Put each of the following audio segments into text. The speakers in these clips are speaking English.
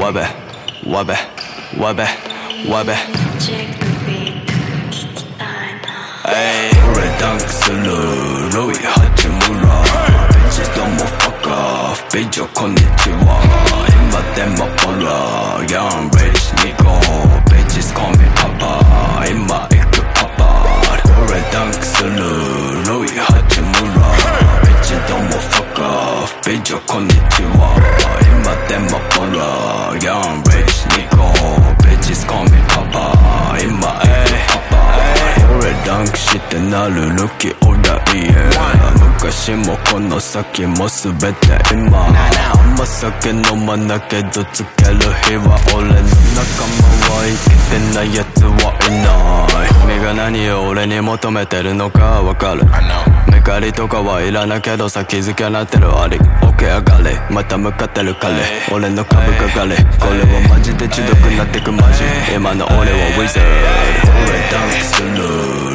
Wubba, wubba, wubba, wubba. Ayy, redunk salute, Rui Hachimura. Bitches don't move fuck off, bitch, yo, konnichiwa. In my demo, Polo young rich nigga. Bitches call me. なるルキオライ昔もこの先も全て今。あんま酒飲まなけどつける日は俺の仲間は生きてないやつはいない。君が何を俺に求めてるのかわかるメ刈りとかはいらないけど先付けなってるあり。き上がれ。また向かってる彼。俺の株かかれ。これはマジで中毒になってくマジ。今の俺はウィザー俺ダンクする。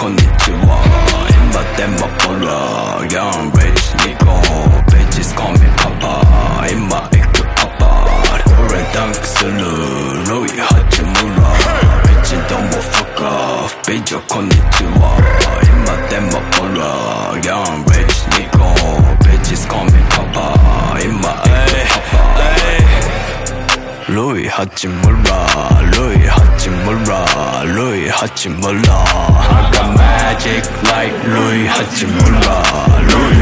Konnichiwa, imba demba pola Young rich nigga, bitches call me papa. Imba ikke papa. Kore dank sulu, Rui Hachimura. Bitch don't go fuck off, bitch konnichiwa Imba demba pola, young rich nigga Bitches call me papa, imba ikke papa. Rui Hachimura, Rui Hachimura, Rui Hachimura. I got magic like Rui Hachimura Louis